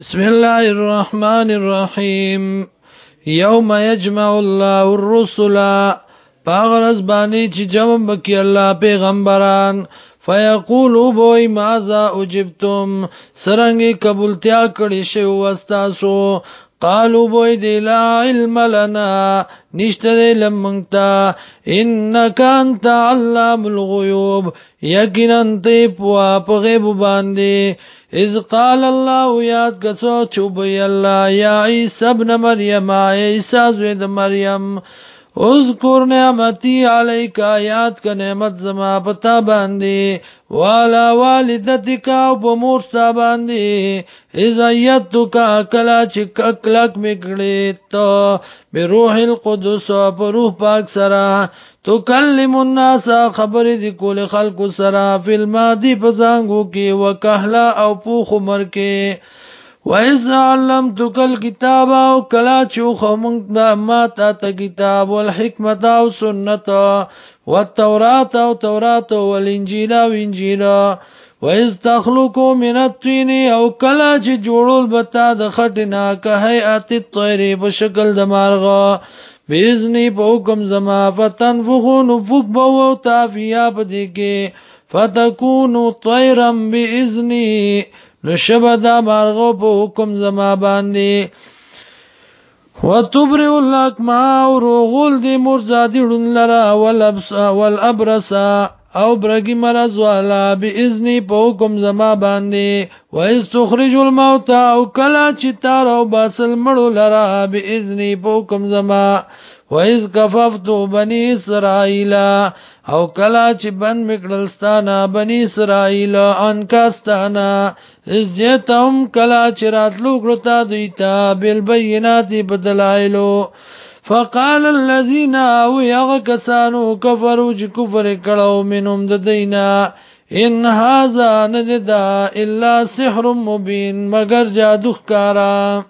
بسم الله الرحمن الرحیم یوم یجمع الله الرسل پاغرز باندې چې جمع بکی الله پیغمبران فیقولو بوی ماذا اجبتم سرنګي قبولتیا کړی شی واستاسو قالو بوی دی لا علم لنا نشته دی لمنگتا انکا انتا علام الغیوب یقینا انتی پوا پغیب باندی اذ قال الله یاد قصوت چوب الله یا عیسی ابن مریم عیسی زوی د مریم اذکر نعمتی علیکا یاد کا نعمت زما پتا باندې والا والدتکا او په مور ستا باندې عزیتو کا کلا چې کلک میکړې ته بروح القدس او په روح پاک سره تو کلم الناس خبر دی کول خلق سره فی المادی پزانګو کې وکهلا او پوخ عمر کې وَإِذْ عَلَّمْتُكَ الْكِتَابَ وَكَلَا چُخَمُنْ مَا تَتَ كِتَابُ وَالْحِكْمَةَ وَالسُنَّةَ وَالتَّوْرَاةَ وَالتَّوْرَاةَ وَالْإِنْجِيلَ وَالْإِنْجِيلَ وَإِذْ تَخْلُقُ مِنَ الطِّينِ أَوْ كَلَا چِ جُوړول بتا د خټنا که هيئت الطير په شکل د مارغه بإذني په حکم زما فتنفخو نفخ بو او تافیا په دې کې فتكونوا طيرا بإذني نو شبه دا مارغو په حکم زما باندې وتبرئ الاکما او روغول دی مرزادی ړون لرا ولبسا والابرسا او برګی مرز والا به اذنی په حکم زما باندې و استخرج الموت او کلا چې تار او باسل مړو لرا به اذنی په حکم زما وَإِذْ كَفَفْتُ بَنِي إِسْرَائِيلَ او کلا چې بند میکړلستانه بني اسرائیل ان کاستانه عزتهم کلا چې راتلو کړتا دوی ته بالبينات بدلایلو فقال الذين او يغكسانو كفروا چې کفر کړو منهم د دینا ان هاذا نجدا الا سحر مبين مگر جادو ښکارا